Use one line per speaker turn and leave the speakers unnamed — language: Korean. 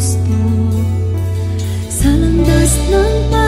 Sa landas ng pagbabago